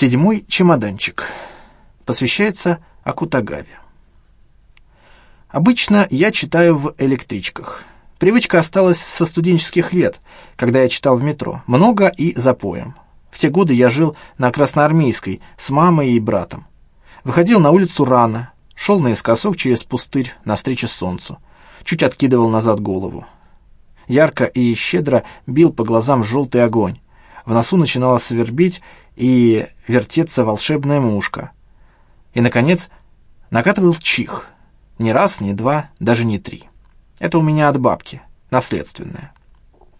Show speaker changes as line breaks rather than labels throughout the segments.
Седьмой чемоданчик. Посвящается Акутагаве. Обычно я читаю в электричках. Привычка осталась со студенческих лет, когда я читал в метро. Много и запоем. В те годы я жил на Красноармейской с мамой и братом. Выходил на улицу рано, шел наискосок через пустырь навстречу солнцу. Чуть откидывал назад голову. Ярко и щедро бил по глазам желтый огонь. В носу начинало свербить и вертеться волшебная мушка. И, наконец, накатывал чих. Ни раз, ни два, даже не три. Это у меня от бабки, наследственное.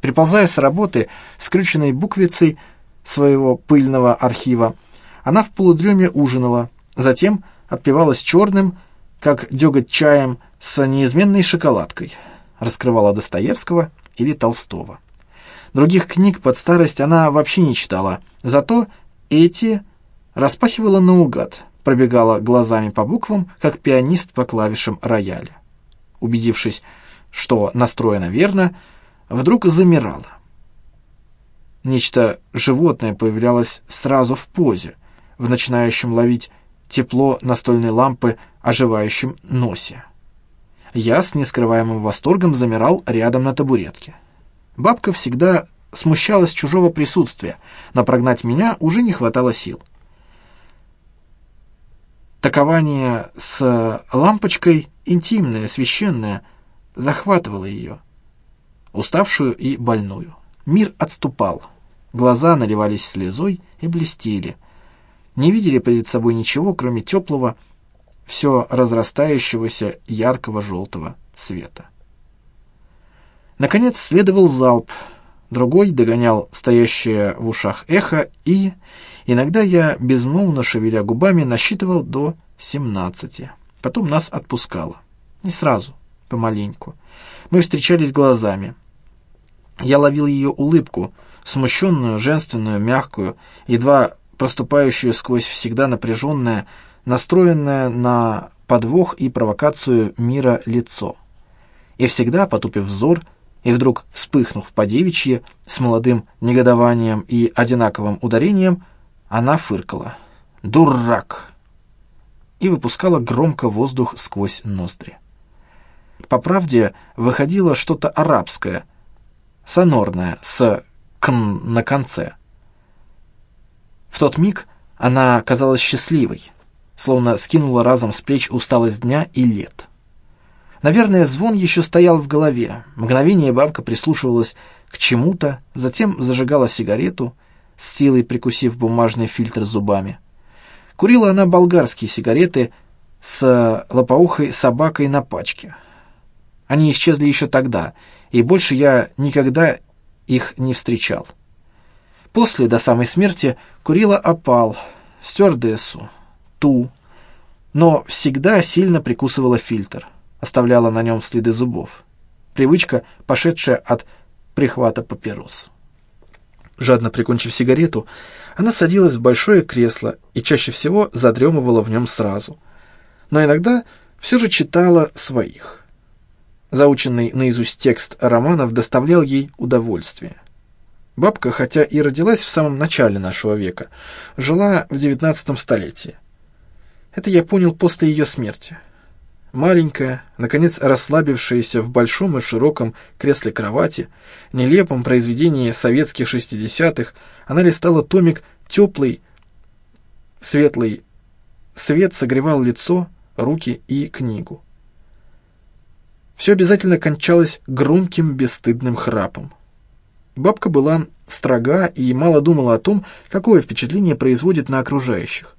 Приползая с работы, скрюченной буквицей своего пыльного архива, она в полудреме ужинала, затем отпивалась черным, как деготь чаем, с неизменной шоколадкой, раскрывала Достоевского или Толстого. Других книг под старость она вообще не читала, зато эти распахивала наугад, пробегала глазами по буквам, как пианист по клавишам рояля. Убедившись, что настроена верно, вдруг замирала. Нечто животное появлялось сразу в позе, в начинающем ловить тепло настольной лампы оживающем носе. Я с нескрываемым восторгом замирал рядом на табуретке. Бабка всегда смущалась чужого присутствия, но прогнать меня уже не хватало сил. Такование с лампочкой, интимное, священное, захватывало ее, уставшую и больную. Мир отступал, глаза наливались слезой и блестели. Не видели перед собой ничего, кроме теплого, все разрастающегося яркого желтого света. Наконец следовал залп, другой догонял стоящее в ушах эхо, и иногда я, безмолвно шевеля губами, насчитывал до семнадцати. Потом нас отпускало. Не сразу, помаленьку. Мы встречались глазами. Я ловил ее улыбку, смущенную, женственную, мягкую, едва проступающую сквозь всегда напряженное, настроенное на подвох и провокацию мира лицо. И всегда, потупив взор, и вдруг, вспыхнув по девичье, с молодым негодованием и одинаковым ударением, она фыркала. «Дурак!» и выпускала громко воздух сквозь ноздри. По правде, выходило что-то арабское, сонорное, с «кн» на конце. В тот миг она казалась счастливой, словно скинула разом с плеч усталость дня и лет. Наверное, звон еще стоял в голове. Мгновение бабка прислушивалась к чему-то, затем зажигала сигарету, с силой прикусив бумажный фильтр зубами. Курила она болгарские сигареты с лопоухой собакой на пачке. Они исчезли еще тогда, и больше я никогда их не встречал. После, до самой смерти, курила опал, стюардессу, ту, но всегда сильно прикусывала фильтр оставляла на нем следы зубов. Привычка, пошедшая от прихвата папирос. Жадно прикончив сигарету, она садилась в большое кресло и чаще всего задремывала в нем сразу. Но иногда все же читала своих. Заученный наизусть текст романов доставлял ей удовольствие. Бабка, хотя и родилась в самом начале нашего века, жила в девятнадцатом столетии. Это я понял после ее смерти. Маленькая, наконец расслабившаяся в большом и широком кресле кровати, нелепом произведении советских шестидесятых, она листала томик теплый, светлый. Свет согревал лицо, руки и книгу. Все обязательно кончалось громким бесстыдным храпом. Бабка была строга и мало думала о том, какое впечатление производит на окружающих.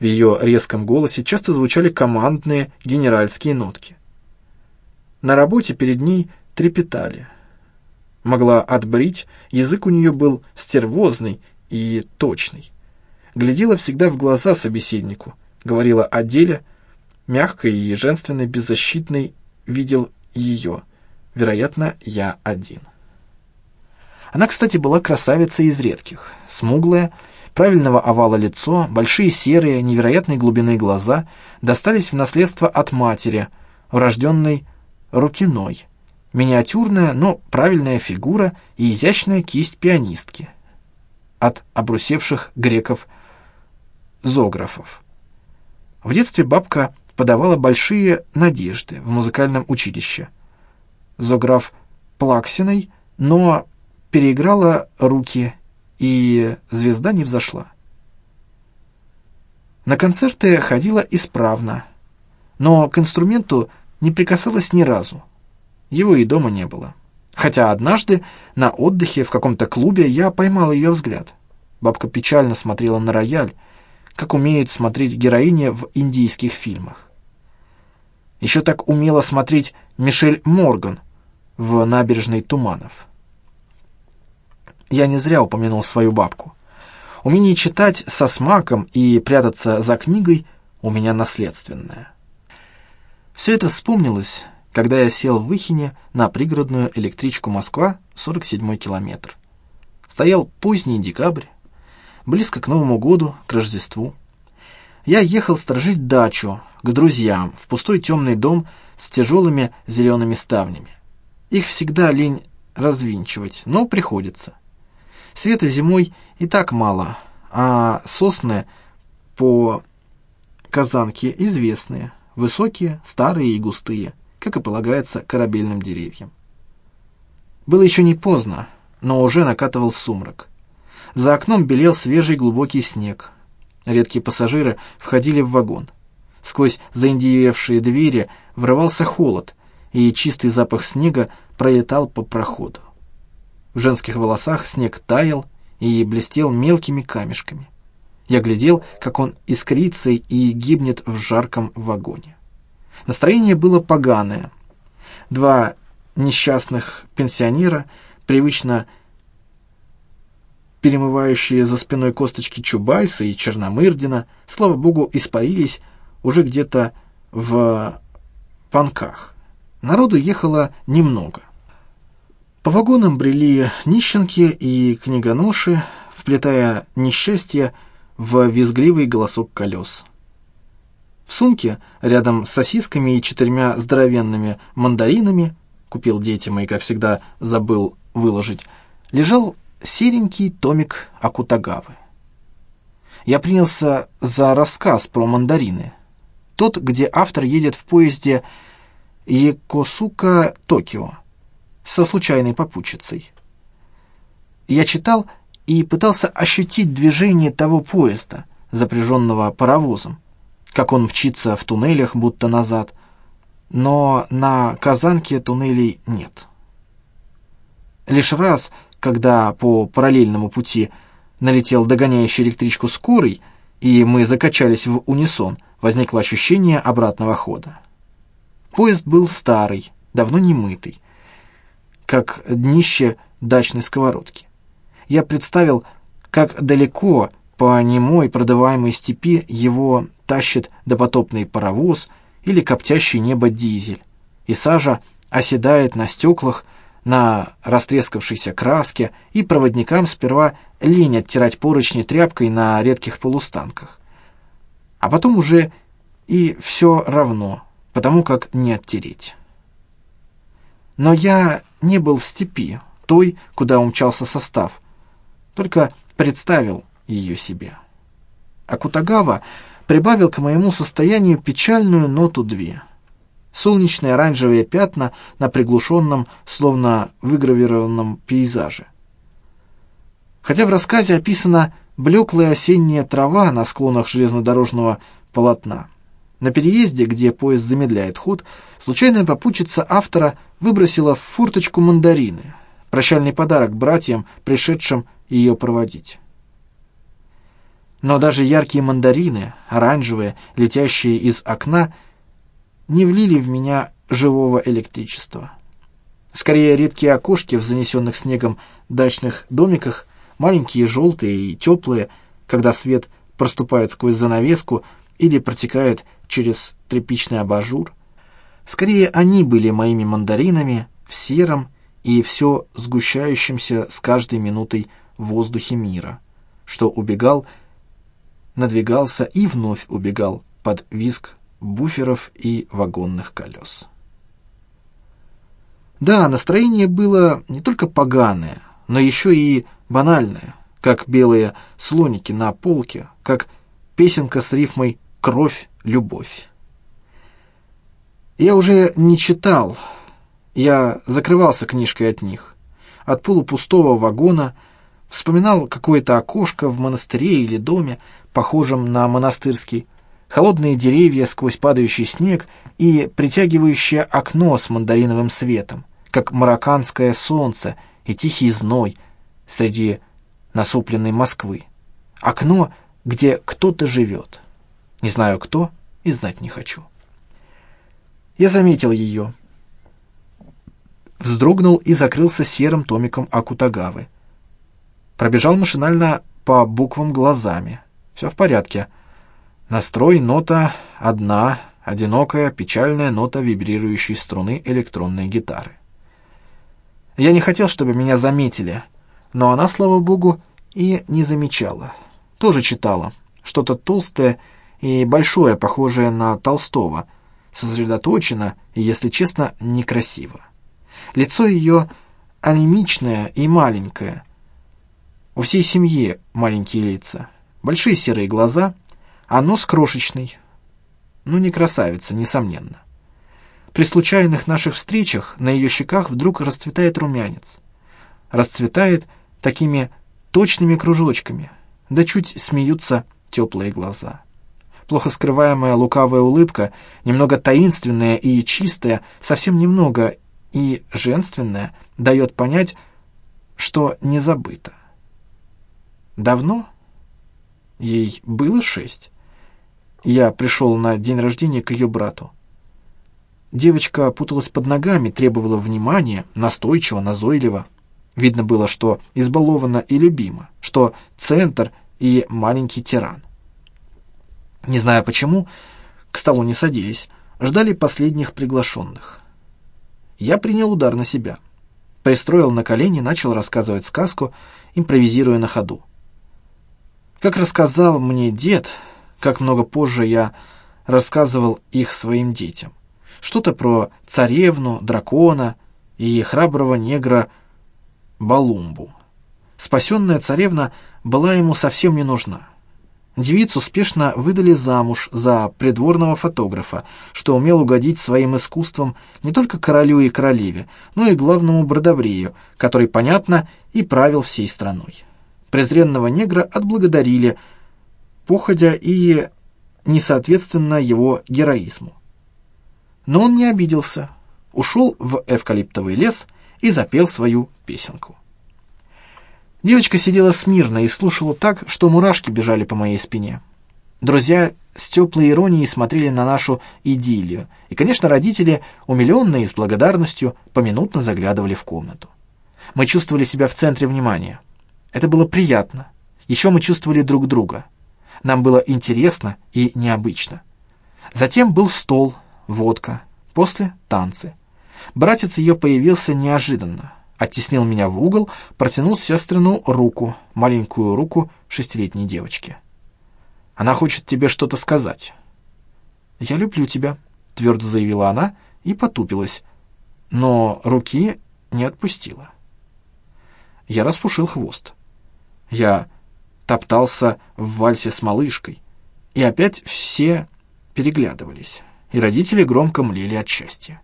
В ее резком голосе часто звучали командные генеральские нотки. На работе перед ней трепетали. Могла отбрить, язык у нее был стервозный и точный. Глядела всегда в глаза собеседнику, говорила о деле, мягкой и женственной беззащитной видел ее. Вероятно, я один. Она, кстати, была красавицей из редких, смуглая, правильного овала лицо, большие серые, невероятной глубины глаза достались в наследство от матери, урожденной Рукиной. Миниатюрная, но правильная фигура и изящная кисть пианистки. От обрусевших греков зоографов. В детстве бабка подавала большие надежды в музыкальном училище. Зоограф Плаксиной, но переиграла руки, и звезда не взошла. На концерты ходила исправно, но к инструменту не прикасалась ни разу. Его и дома не было. Хотя однажды на отдыхе в каком-то клубе я поймал ее взгляд. Бабка печально смотрела на рояль, как умеют смотреть героини в индийских фильмах. Еще так умела смотреть Мишель Морган в «Набережной туманов». Я не зря упомянул свою бабку. Умение читать со смаком и прятаться за книгой у меня наследственное. Все это вспомнилось, когда я сел в Выхине на пригородную электричку Москва, 47-й километр. Стоял поздний декабрь, близко к Новому году, к Рождеству. Я ехал сторожить дачу, к друзьям, в пустой темный дом с тяжелыми зелеными ставнями. Их всегда лень развинчивать, но приходится. Света зимой и так мало, а сосны по Казанке известные, высокие, старые и густые, как и полагается корабельным деревьям. Было еще не поздно, но уже накатывал сумрак. За окном белел свежий глубокий снег. Редкие пассажиры входили в вагон. Сквозь заиндиевевшие двери врывался холод, и чистый запах снега пролетал по проходу. В женских волосах снег таял и блестел мелкими камешками. Я глядел, как он искрится и гибнет в жарком вагоне. Настроение было поганое. Два несчастных пенсионера, привычно перемывающие за спиной косточки Чубайса и Черномырдина, слава богу, испарились уже где-то в панках. Народу ехало немного. По вагонам брели нищенки и книгоноши, вплетая несчастье в визгливый голосок колес. В сумке, рядом с сосисками и четырьмя здоровенными мандаринами, купил детям и, как всегда, забыл выложить, лежал серенький томик Акутагавы. Я принялся за рассказ про мандарины. Тот, где автор едет в поезде Якосука-Токио со случайной попутчицей. Я читал и пытался ощутить движение того поезда, запряженного паровозом, как он мчится в туннелях, будто назад, но на Казанке туннелей нет. Лишь раз, когда по параллельному пути налетел догоняющий электричку скорый, и мы закачались в унисон, возникло ощущение обратного хода. Поезд был старый, давно не мытый, как днище дачной сковородки. Я представил, как далеко по немой продаваемой степи его тащит допотопный паровоз или коптящий небо дизель, и сажа оседает на стеклах, на растрескавшейся краске, и проводникам сперва лень оттирать поручни тряпкой на редких полустанках. А потом уже и все равно, потому как не оттереть. Но я не был в степи, той, куда умчался состав, только представил ее себе. А Кутагава прибавил к моему состоянию печальную ноту две. Солнечные оранжевые пятна на приглушенном, словно выгравированном пейзаже. Хотя в рассказе описана блеклая осенняя трава на склонах железнодорожного полотна. На переезде, где поезд замедляет ход, случайная попутчица автора выбросила в форточку мандарины, прощальный подарок братьям, пришедшим ее проводить. Но даже яркие мандарины, оранжевые, летящие из окна, не влили в меня живого электричества. Скорее, редкие окошки в занесенных снегом дачных домиках, маленькие, желтые и теплые, когда свет проступает сквозь занавеску или протекает через тряпичный абажур. Скорее, они были моими мандаринами в сером и все сгущающемся с каждой минутой воздухе мира, что убегал, надвигался и вновь убегал под визг буферов и вагонных колес. Да, настроение было не только поганое, но еще и банальное, как белые слоники на полке, как песенка с рифмой «Кровь, любовь». Я уже не читал, я закрывался книжкой от них. От полупустого вагона вспоминал какое-то окошко в монастыре или доме, похожем на монастырский, холодные деревья сквозь падающий снег и притягивающее окно с мандариновым светом, как марокканское солнце и тихий зной среди насупленной Москвы. Окно, где кто-то живет. Не знаю кто и знать не хочу. Я заметил ее. Вздрогнул и закрылся серым томиком Акутагавы. Пробежал машинально по буквам глазами. Все в порядке. Настрой нота одна, одинокая, печальная нота вибрирующей струны электронной гитары. Я не хотел, чтобы меня заметили, но она, слава богу, и не замечала. Тоже читала. Что-то толстое и большое, похожее на Толстого. Сосредоточено и, если честно, некрасиво. Лицо ее анемичное и маленькое. У всей семьи маленькие лица. Большие серые глаза — а нос крошечный. Ну, не красавица, несомненно. При случайных наших встречах на ее щеках вдруг расцветает румянец. Расцветает такими точными кружочками, да чуть смеются теплые глаза. Плохо скрываемая лукавая улыбка, немного таинственная и чистая, совсем немного и женственная, дает понять, что не забыто. Давно? Ей было шесть. Я пришел на день рождения к ее брату. Девочка путалась под ногами, требовала внимания, настойчиво, назойливо. Видно было, что избалована и любима, что центр и маленький тиран. Не знаю почему, к столу не садились, ждали последних приглашенных. Я принял удар на себя. Пристроил на колени, начал рассказывать сказку, импровизируя на ходу. Как рассказал мне дед, как много позже я рассказывал их своим детям. Что-то про царевну, дракона и храброго негра Балумбу. Спасенная царевна была ему совсем не нужна. Девицу успешно выдали замуж за придворного фотографа, что умел угодить своим искусством не только королю и королеве, но и главному бродобрею, который, понятно, и правил всей страной. Презренного негра отблагодарили – походя и несоответственно его героизму. Но он не обиделся, ушел в эвкалиптовый лес и запел свою песенку. Девочка сидела смирно и слушала так, что мурашки бежали по моей спине. Друзья с теплой иронией смотрели на нашу идиллию, и, конечно, родители, умиленные и с благодарностью, поминутно заглядывали в комнату. Мы чувствовали себя в центре внимания. Это было приятно. Еще мы чувствовали друг друга — нам было интересно и необычно. Затем был стол, водка, после танцы. Братец ее появился неожиданно. Оттеснил меня в угол, протянул сестрину руку, маленькую руку шестилетней девочки. «Она хочет тебе что-то сказать». «Я люблю тебя», — твердо заявила она и потупилась, но руки не отпустила. Я распушил хвост. Я топтался в вальсе с малышкой. И опять все переглядывались, и родители громко млели от счастья.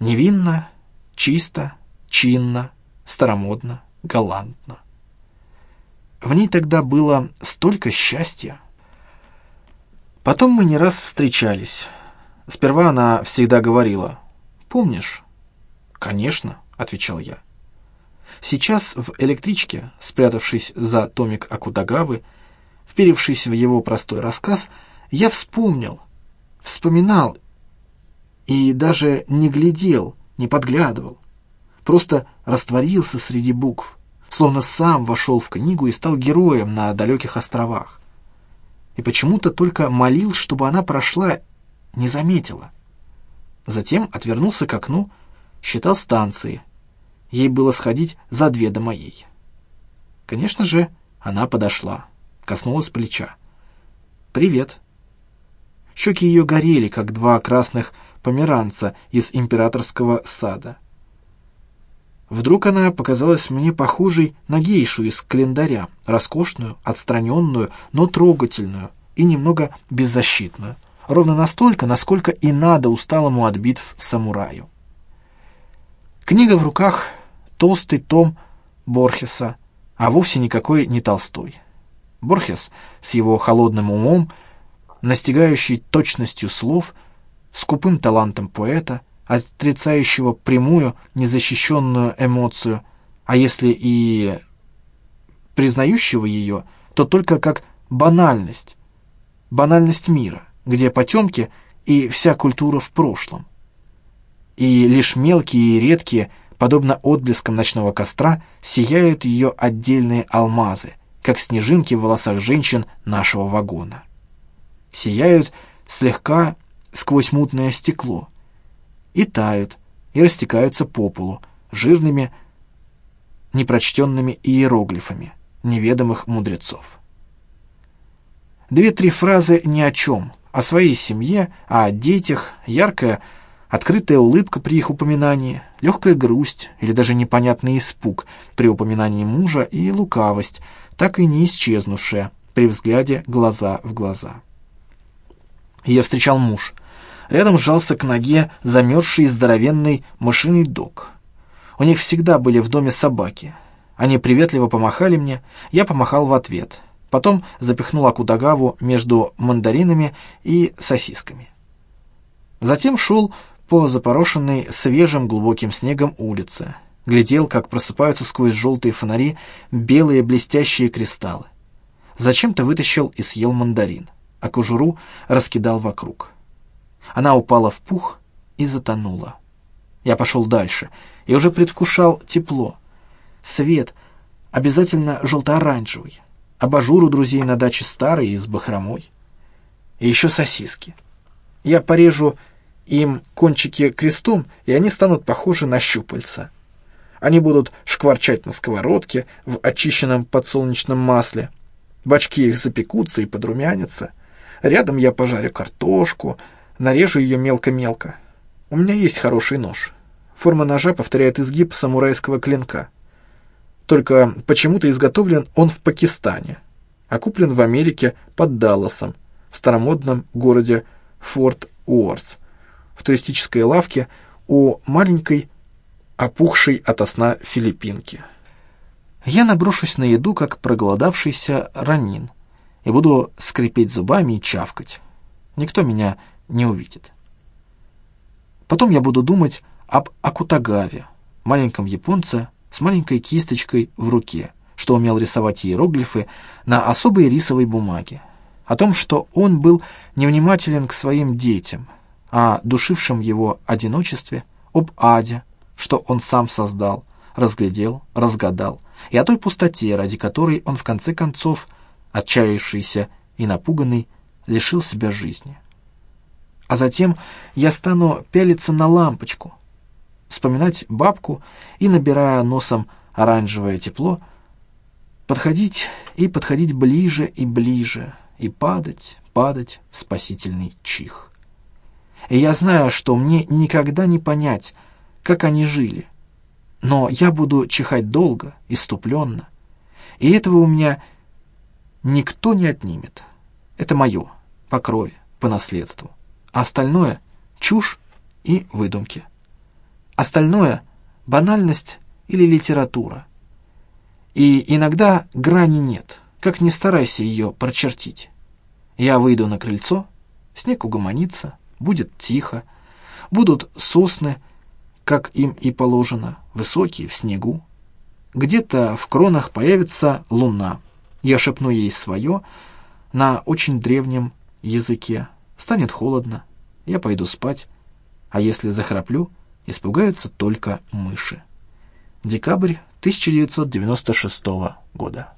Невинно, чисто, чинно, старомодно, галантно. В ней тогда было столько счастья. Потом мы не раз встречались. Сперва она всегда говорила «Помнишь?» «Конечно», — отвечал я. Сейчас в электричке, спрятавшись за томик Акутагавы, вперевшись в его простой рассказ, я вспомнил, вспоминал и даже не глядел, не подглядывал. Просто растворился среди букв, словно сам вошел в книгу и стал героем на далеких островах. И почему-то только молил, чтобы она прошла, не заметила. Затем отвернулся к окну, считал станции — Ей было сходить за две до моей. Конечно же, она подошла, коснулась плеча. «Привет». Щеки ее горели, как два красных померанца из императорского сада. Вдруг она показалась мне похожей на гейшу из календаря, роскошную, отстраненную, но трогательную и немного беззащитную. Ровно настолько, насколько и надо усталому от битв самураю. Книга в руках, толстый том Борхеса, а вовсе никакой не Толстой. Борхес с его холодным умом, настигающий точностью слов, скупым талантом поэта — отрицающего прямую, незащищенную эмоцию, а если и признающего ее, то только как банальность, банальность мира, где потемки и вся культура в прошлом. И лишь мелкие и редкие, подобно отблескам ночного костра, сияют ее отдельные алмазы, как снежинки в волосах женщин нашего вагона. Сияют слегка сквозь мутное стекло, и тают, и растекаются по полу жирными, непрочтенными иероглифами неведомых мудрецов. Две-три фразы ни о чем, о своей семье, о детях, яркая, открытая улыбка при их упоминании, легкая грусть или даже непонятный испуг при упоминании мужа и лукавость, так и не исчезнувшая при взгляде глаза в глаза. Я встречал муж, Рядом сжался к ноге замерзший здоровенный мышиный дог. У них всегда были в доме собаки. Они приветливо помахали мне, я помахал в ответ. Потом запихнул Акутагаву между мандаринами и сосисками. Затем шел по запорошенной свежим глубоким снегом улице. Глядел, как просыпаются сквозь желтые фонари белые блестящие кристаллы. Зачем-то вытащил и съел мандарин, а кожуру раскидал вокруг. Она упала в пух и затонула. Я пошел дальше и уже предвкушал тепло. Свет обязательно желто-оранжевый. Абажур у друзей на даче старый и с бахромой. И еще сосиски. Я порежу им кончики крестом, и они станут похожи на щупальца. Они будут шкварчать на сковородке в очищенном подсолнечном масле. Бачки их запекутся и подрумянятся. Рядом я пожарю картошку, Нарежу ее мелко-мелко. У меня есть хороший нож. Форма ножа повторяет изгиб самурайского клинка. Только почему-то изготовлен он в Пакистане, а куплен в Америке под Далласом, в старомодном городе Форт Уорс, в туристической лавке у маленькой, опухшей ото сна филиппинки. Я наброшусь на еду, как проголодавшийся ранин, и буду скрипеть зубами и чавкать. Никто меня не увидит. Потом я буду думать об Акутагаве, маленьком японце с маленькой кисточкой в руке, что умел рисовать иероглифы на особой рисовой бумаге, о том, что он был невнимателен к своим детям, о душившем его одиночестве, об аде, что он сам создал, разглядел, разгадал, и о той пустоте, ради которой он в конце концов, отчаявшийся и напуганный, лишил себя жизни. А затем я стану пялиться на лампочку, вспоминать бабку и, набирая носом оранжевое тепло, подходить и подходить ближе и ближе, и падать, падать в спасительный чих. И я знаю, что мне никогда не понять, как они жили. Но я буду чихать долго, иступленно. И этого у меня никто не отнимет. Это мое, по крови, по наследству а остальное — чушь и выдумки. Остальное — банальность или литература. И иногда грани нет, как ни старайся ее прочертить. Я выйду на крыльцо, снег угомонится, будет тихо, будут сосны, как им и положено, высокие в снегу. Где-то в кронах появится луна. Я шепну ей свое на очень древнем языке, Станет холодно, я пойду спать, а если захраплю, испугаются только мыши. Декабрь 1996 года.